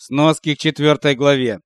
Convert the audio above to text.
Сноски к четвертой главе.